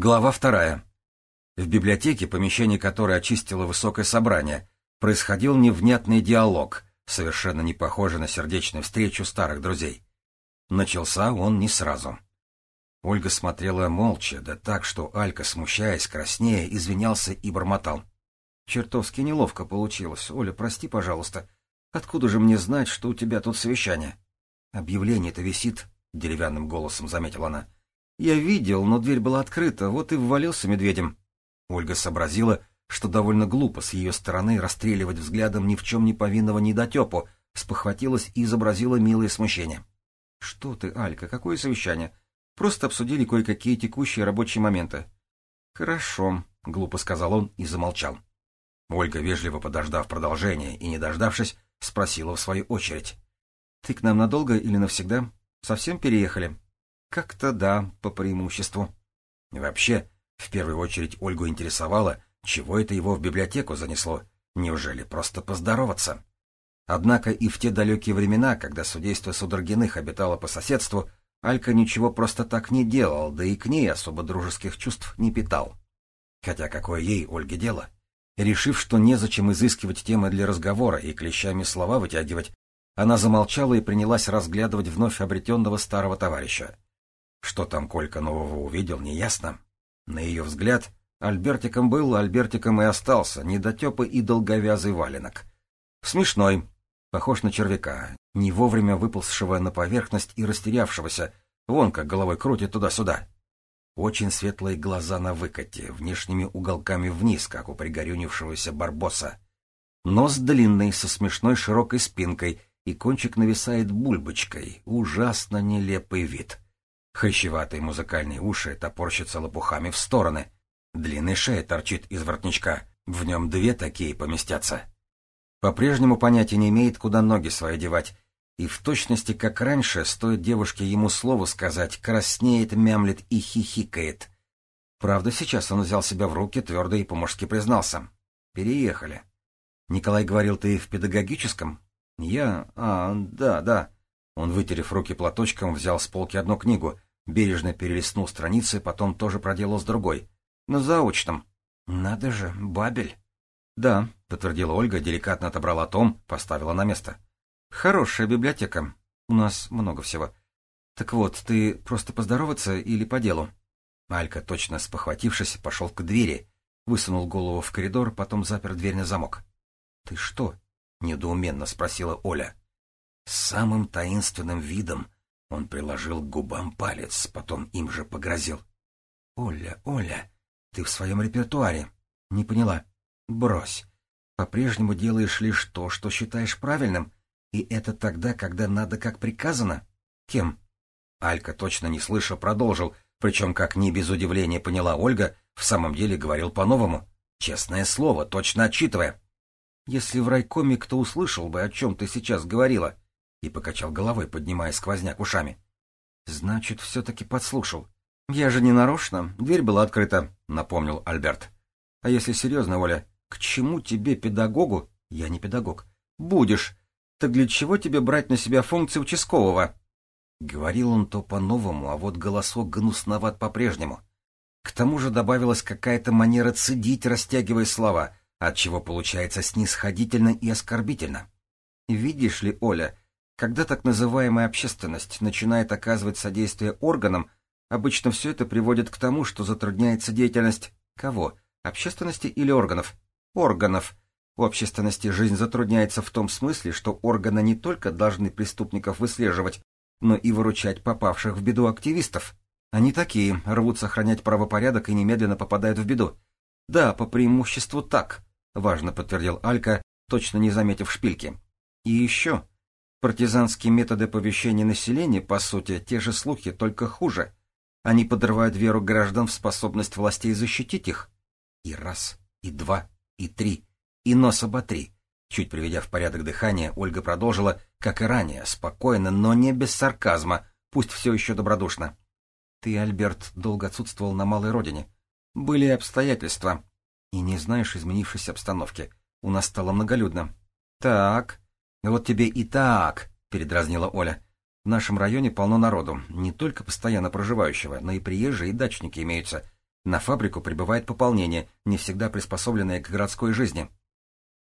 Глава вторая. В библиотеке, помещение которой очистило высокое собрание, происходил невнятный диалог, совершенно не похожий на сердечную встречу старых друзей. Начался он не сразу. Ольга смотрела молча, да так, что Алька, смущаясь, краснея, извинялся и бормотал. «Чертовски неловко получилось. Оля, прости, пожалуйста. Откуда же мне знать, что у тебя тут совещание?» «Объявление-то висит», — деревянным голосом заметила она. Я видел, но дверь была открыта, вот и ввалился медведем. Ольга сообразила, что довольно глупо с ее стороны расстреливать взглядом ни в чем не повинного недотепу, спохватилась и изобразила милое смущение. — Что ты, Алька, какое совещание? Просто обсудили кое-какие текущие рабочие моменты. — Хорошо, — глупо сказал он и замолчал. Ольга, вежливо подождав продолжения и не дождавшись, спросила в свою очередь. — Ты к нам надолго или навсегда? Совсем переехали? — как-то да, по преимуществу. И вообще, в первую очередь Ольгу интересовало, чего это его в библиотеку занесло. Неужели просто поздороваться? Однако и в те далекие времена, когда судейство Судоргиных обитало по соседству, Алька ничего просто так не делал, да и к ней особо дружеских чувств не питал. Хотя какое ей, Ольге, дело? Решив, что незачем изыскивать темы для разговора и клещами слова вытягивать, она замолчала и принялась разглядывать вновь обретенного старого товарища. Что там Колька нового увидел, неясно. На ее взгляд, Альбертиком был, Альбертиком и остался, недотепы и долговязый валенок. Смешной, похож на червяка, не вовремя выползшего на поверхность и растерявшегося, вон как головой крутит туда-сюда. Очень светлые глаза на выкате, внешними уголками вниз, как у пригорюнившегося барбоса. Нос длинный, со смешной широкой спинкой, и кончик нависает бульбочкой. Ужасно нелепый вид. Хрящеватые музыкальные уши топорщатся лопухами в стороны. Длинная шея торчит из воротничка. В нем две такие поместятся. По-прежнему понятия не имеет, куда ноги свои девать. И в точности, как раньше, стоит девушке ему слово сказать, краснеет, мямлет и хихикает. Правда, сейчас он взял себя в руки, твердо и по-мужски признался. Переехали. Николай говорил, ты в педагогическом? Я... А, да, да. Он, вытерев руки платочком, взял с полки одну книгу, бережно перелистнул страницы, потом тоже проделал с другой. На заочном. Надо же, Бабель. Да, подтвердила Ольга, деликатно отобрала том, поставила на место. Хорошая библиотека. У нас много всего. Так вот, ты просто поздороваться или по делу? Алька, точно спохватившись, пошел к двери, высунул голову в коридор, потом запер дверь на замок. — Ты что? — недоуменно спросила Оля. Самым таинственным видом он приложил к губам палец, потом им же погрозил. — Оля, Оля, ты в своем репертуаре. Не поняла. Брось. По-прежнему делаешь лишь то, что считаешь правильным, и это тогда, когда надо как приказано. Кем? Алька, точно не слыша, продолжил, причем, как не без удивления поняла Ольга, в самом деле говорил по-новому. Честное слово, точно отчитывая. Если в райкоме кто услышал бы, о чем ты сейчас говорила, и покачал головой, поднимая сквозняк ушами. Значит, все-таки подслушал. Я же не нарочно, дверь была открыта, напомнил Альберт. А если серьезно, Оля, к чему тебе, педагогу? Я не педагог. Будешь. Так для чего тебе брать на себя функции участкового? Говорил он то по-новому, а вот голосок гнусноват по-прежнему. К тому же добавилась какая-то манера цедить, растягивая слова, отчего получается снисходительно и оскорбительно. Видишь ли, Оля, когда так называемая общественность начинает оказывать содействие органам, обычно все это приводит к тому, что затрудняется деятельность кого? Общественности или органов? Органов. У общественности жизнь затрудняется в том смысле, что органы не только должны преступников выслеживать, но и выручать попавших в беду активистов. Они такие, рвут сохранять правопорядок и немедленно попадают в беду. Да, по преимуществу так, важно подтвердил Алька, точно не заметив шпильки. И еще, Партизанские методы оповещения населения, по сути, те же слухи, только хуже. Они подрывают веру граждан в способность властей защитить их. И раз, и два, и три, и нос оботри. Чуть приведя в порядок дыхание, Ольга продолжила, как и ранее, спокойно, но не без сарказма, пусть все еще добродушно. Ты, Альберт, долго отсутствовал на малой родине. Были обстоятельства. И не знаешь изменившейся обстановки. У нас стало многолюдно. Так, «Вот тебе и так», — передразнила Оля. «В нашем районе полно народу, не только постоянно проживающего, но и приезжие и дачники имеются. На фабрику прибывает пополнение, не всегда приспособленное к городской жизни.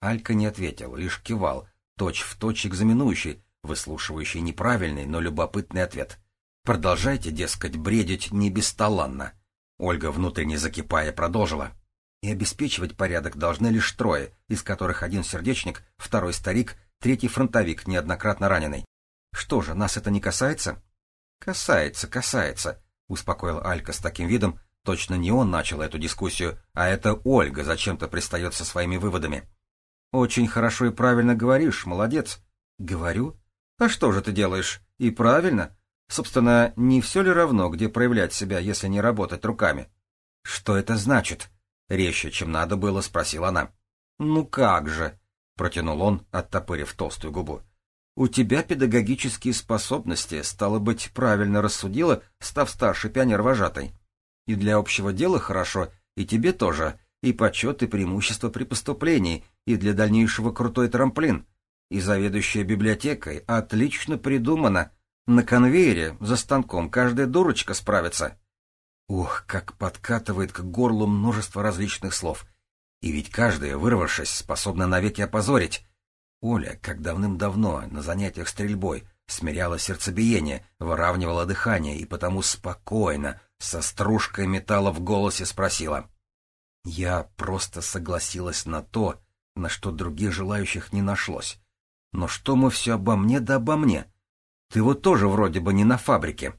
Алька не ответил, лишь кивал, точь в точь экзаменующий, выслушивающий неправильный, но любопытный ответ. Продолжайте, дескать, бредить не бесталанно. Ольга, внутренне закипая, продолжила. И обеспечивать порядок должны лишь трое, из которых один сердечник, второй старик, третий фронтовик, неоднократно раненый. Что же, нас это не касается? Касается, касается, успокоил Алька с таким видом, точно не он начал эту дискуссию, а это Ольга зачем-то пристает со своими выводами. Очень хорошо и правильно говоришь, молодец. Говорю? А что же ты делаешь? И правильно. Собственно, не все ли равно, где проявлять себя, если не работать руками? Что это значит? Резче, чем надо было, спросила она. Ну как же? Протянул он, оттопырив толстую губу. У тебя педагогические способности, стало быть, правильно рассудила, став старшей пионер-вожатой. И для общего дела хорошо, и тебе тоже, и почет, и преимущество при поступлении, и для дальнейшего крутой трамплин. И заведующая библиотекой отлично придумана. На конвейере, за станком, каждая дурочка справится. Ух, как подкатывает к горлу множество различных слов. И ведь каждая, вырвавшись, способна навеки опозорить. Оля, как давным-давно на занятиях стрельбой, смиряла сердцебиение, выравнивала дыхание и потому спокойно, со стружкой металла в голосе спросила. Я просто согласилась на то, на что других желающих не нашлось. Но что мы все обо мне да обо мне? Ты вот тоже вроде бы не на фабрике.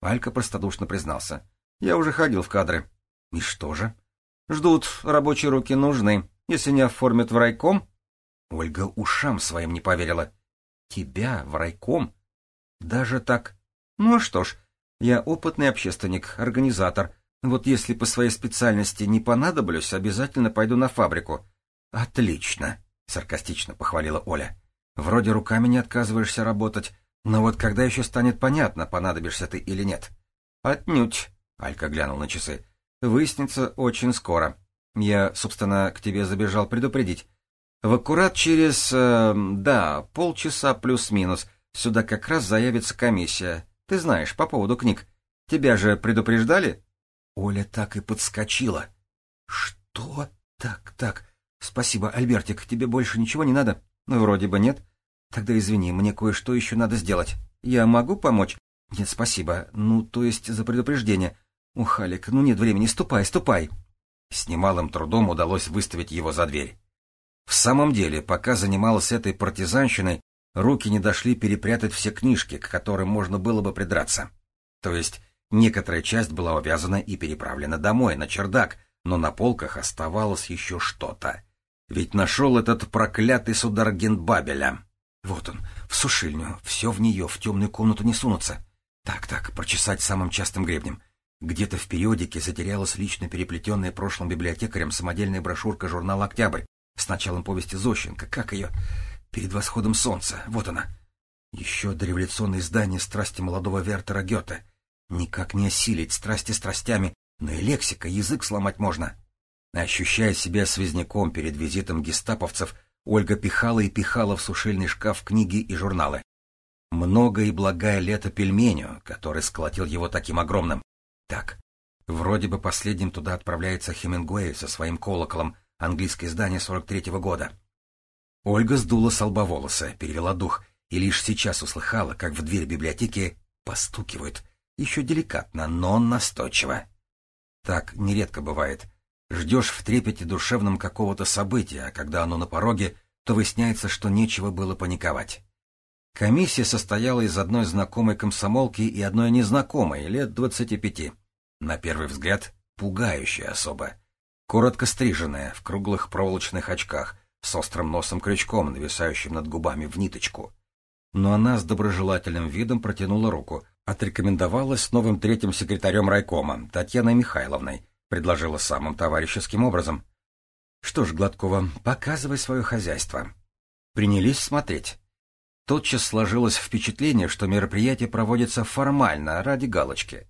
Алька простодушно признался. Я уже ходил в кадры. И что же? Ждут, рабочие руки нужны. Если не оформят в райком... Ольга ушам своим не поверила. Тебя в райком? Даже так? Ну а что ж, я опытный общественник, организатор. Вот если по своей специальности не понадоблюсь, обязательно пойду на фабрику. Отлично, саркастично похвалила Оля. Вроде руками не отказываешься работать, но вот когда еще станет понятно, понадобишься ты или нет? Отнюдь, Алька глянул на часы. Выяснится очень скоро. Я, собственно, к тебе забежал предупредить. В аккурат через, э, да, полчаса плюс-минус сюда как раз заявится комиссия. Ты знаешь, по поводу книг. Тебя же предупреждали? Оля так и подскочила. Что? Так, так. Спасибо, Альбертик, тебе больше ничего не надо? Ну, вроде бы нет. Тогда извини, мне кое-что еще надо сделать. Я могу помочь? Нет, спасибо. Ну, то есть за предупреждение. Ух, Алик, ну нет времени, ступай, ступай. С немалым трудом удалось выставить его за дверь. В самом деле, пока занималась этой партизанщиной, руки не дошли перепрятать все книжки, к которым можно было бы придраться. То есть Некоторая часть была увязана и переправлена домой, на чердак, но на полках оставалось еще что-то. Ведь нашел этот проклятый судар Генбабеля. Вот он, в сушильню, все в нее, в темную комнату не сунутся. Так-так, прочесать самым частым гребнем. Где-то в периодике затерялась лично переплетенная прошлым библиотекарем самодельная брошюрка журнала «Октябрь» с началом повести Зощенко. Как ее? «Перед восходом солнца». Вот она. Еще дореволюционное издание «Страсти молодого Вертера Гёте». Никак не осилить страсти страстями, но и лексика, язык сломать можно. Ощущая себя связняком перед визитом гестаповцев, Ольга пихала и пихала в сушильный шкаф книги и журналы. Много и благая лето пельменю, который сколотил его таким огромным. Так, вроде бы последним туда отправляется Хемингуэй со своим колоколом, английское издание 43-го года. Ольга сдула с лба волосы, перевела дух и лишь сейчас услыхала, как в дверь библиотеки постукивают — еще деликатно, но настойчиво. Так нередко бывает. Ждешь в трепете душевном какого-то события, а когда оно на пороге, то выясняется, что нечего было паниковать. Комиссия состояла из одной знакомой комсомолки и одной незнакомой, лет двадцати пяти. На первый взгляд, пугающая особа. Коротко стриженная, в круглых проволочных очках, с острым носом-крючком, нависающим над губами в ниточку. Но она с доброжелательным видом протянула руку, отрекомендовалась новым третьим секретарем райкома, Татьяной Михайловной, предложила самым товарищеским образом. Что ж, Гладкова, показывай свое хозяйство. Принялись смотреть. Тотчас сложилось впечатление, что мероприятие проводится формально, ради галочки.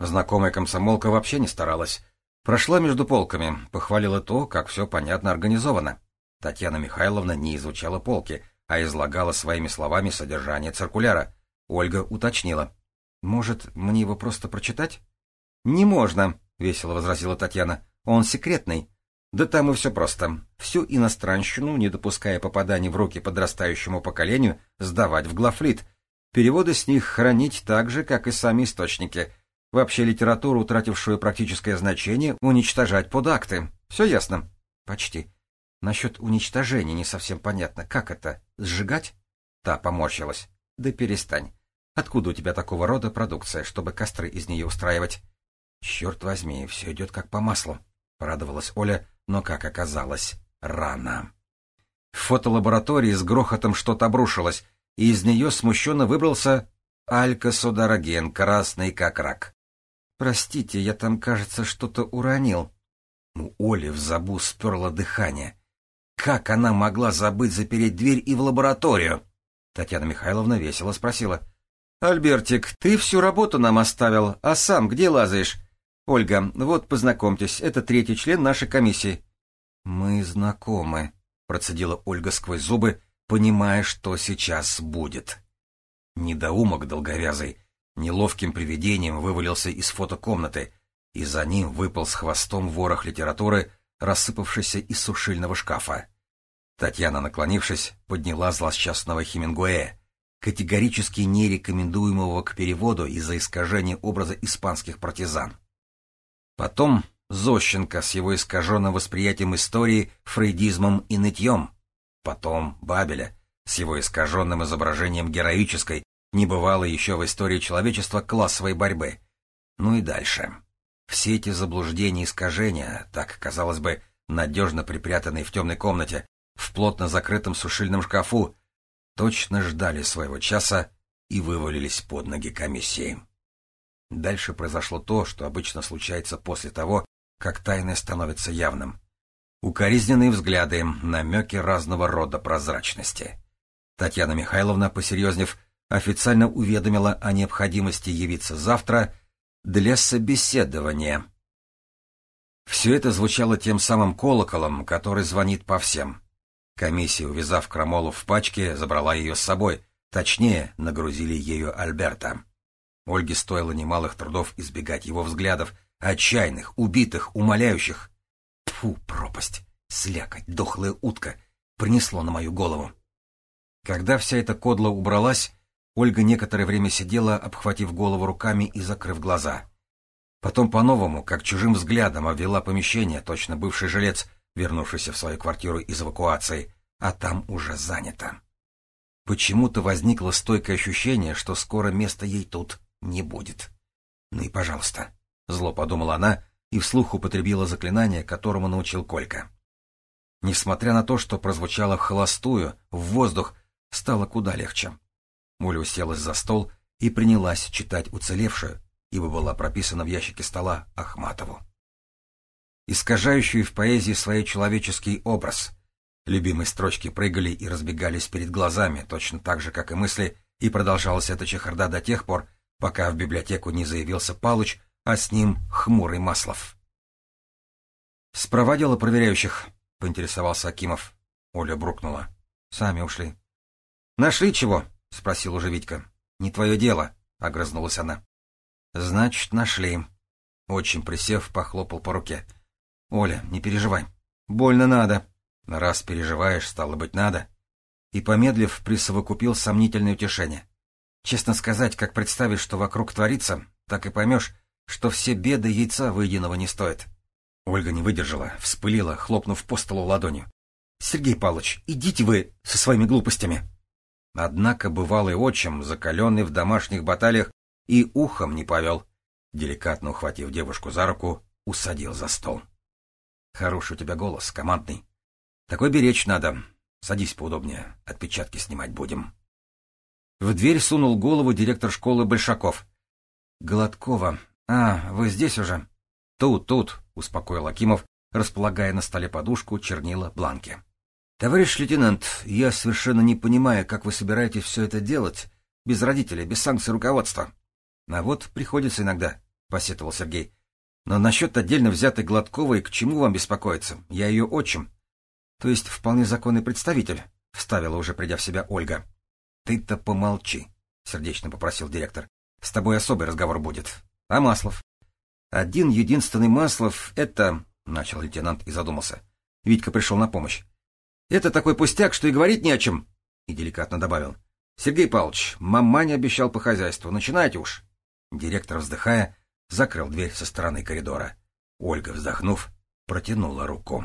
Знакомая комсомолка вообще не старалась. Прошла между полками, похвалила то, как все понятно организовано. Татьяна Михайловна не изучала полки, а излагала своими словами содержание циркуляра. Ольга уточнила. Может, мне его просто прочитать? Не можно, весело возразила Татьяна. Он секретный. Да там и все просто. Всю иностранщину, не допуская попаданий в руки подрастающему поколению, сдавать в глафлит. Переводы с них хранить так же, как и сами источники. Вообще литературу, утратившую практическое значение, уничтожать под акты. Все ясно? Почти. Насчет уничтожения не совсем понятно. Как это? Сжигать? Та поморщилась. Да перестань. Откуда у тебя такого рода продукция, чтобы костры из нее устраивать? Черт возьми, все идет как по маслу. Порадовалась Оля, но, как оказалось, рано. В фотолаборатории с грохотом что-то обрушилось, и из нее смущенно выбрался Алька-Судороген, красный как рак. «Простите, я там, кажется, что-то уронил». У Оли в забу сперло дыхание. Как она могла забыть запереть дверь и в лабораторию? Татьяна Михайловна весело спросила. «Альбертик, ты всю работу нам оставил, а сам где лазаешь? Ольга, вот познакомьтесь, это третий член нашей комиссии. Мы знакомы, процедила Ольга сквозь зубы, понимая, что сейчас будет. Недоумок долговязый неловким привидением вывалился из фотокомнаты, и за ним выпал с хвостом ворох литературы, рассыпавшийся из сушильного шкафа. Татьяна, наклонившись, подняла злосчастного Хемингуэя, категорически нерекомендуемого к переводу из-за искажения образа испанских партизан. Потом Зощенко с его искаженным восприятием истории, фрейдизмом и нытьем. Потом Бабеля с его искаженным изображением героической, небывалой еще в истории человечества классовой борьбы. Ну и дальше. Все эти заблуждения и искажения, так, казалось бы, надежно припрятанные в темной комнате, в плотно закрытом сушильном шкафу, точно ждали своего часа и вывалились под ноги комиссии. Дальше произошло то, что обычно случается после того, как тайное становится явным. Укоризненные взгляды, намеки разного рода прозрачности. Татьяна Михайловна, посерьезнев, официально уведомила о необходимости явиться завтра для собеседования. Все это звучало тем самым колоколом, который звонит по всем. Комиссия, увязав Крамолу в пачке, забрала ее с собой, точнее, нагрузили ею Альберта. Ольге стоило немалых трудов избегать его взглядов, отчаянных, убитых, умоляющих. Тьфу, пропасть, слякоть, дохлая утка, принесло на мою голову. Когда вся эта кодла убралась, Ольга некоторое время сидела, обхватив голову руками и закрыв глаза. Потом по-новому, как чужим взглядом, обвела помещение, точно бывший жилец, вернувшийся в свою квартиру из эвакуации, а там уже занято. Почему-то возникло стойкое ощущение, что скоро место ей тут не будет. Ну и пожалуйста. Зло подумала она и вслух употребила заклинание, которому научил Колька. Несмотря на то, что прозвучало холостую, в воздух, стало куда легче. Муля уселась за стол и принялась читать уцелевшую, ибо была прописана в ящике стола Ахматову. Искажающую в поэзии свой человеческий образ. Любимые строчки прыгали и разбегались перед глазами, точно так же, как и мысли, и продолжалась эта чехарда до тех пор, пока в библиотеку не заявился Палыч, а с ним хмурый Маслов. «Спровадила проверяющих», — поинтересовался Акимов. Оля брукнула. «Сами ушли». «Нашли чего?» — спросил уже Витька. «Не твое дело», — огрызнулась она. «Значит, нашли». Очень присев, похлопал по руке. «Оля, не переживай. Больно надо». «Раз переживаешь, стало быть, надо». И, помедлив, присовокупил сомнительное утешение. Честно сказать, как представишь, что вокруг творится, так и поймешь, что все беды яйца выеденного не стоят. Ольга не выдержала, вспылила, хлопнув по столу ладонью. — Сергей Павлович, идите вы со своими глупостями! Однако бывалый отчим, закаленный в домашних баталиях, и ухом не повел. Деликатно ухватив девушку за руку, усадил за стол. — Хороший у тебя голос, командный. Такой беречь надо. Садись поудобнее, отпечатки снимать будем. В дверь сунул голову директор школы Большаков. «Гладкова. А, вы здесь уже?» «Тут, тут», — успокоил Акимов, располагая на столе подушку, чернила, бланки. «Товарищ лейтенант, я совершенно не понимаю, как вы собираетесь все это делать, без родителей, без санкций руководства». «А вот приходится иногда», — посетовал Сергей. «Но насчет отдельно взятой Гладковой, к чему вам беспокоиться? Я ее отчим». «То есть вполне законный представитель», — вставила уже придя в себя Ольга. Ты-то помолчи, сердечно попросил директор. С тобой особый разговор будет. А Маслов? Один единственный Маслов — это... — начал лейтенант и задумался. Витька пришел на помощь. — Это такой пустяк, что и говорить не о чем. И деликатно добавил. — Сергей Павлович, маманя обещал по хозяйству. Начинайте уж. Директор, вздыхая, закрыл дверь со стороны коридора. Ольга, вздохнув, протянула руку.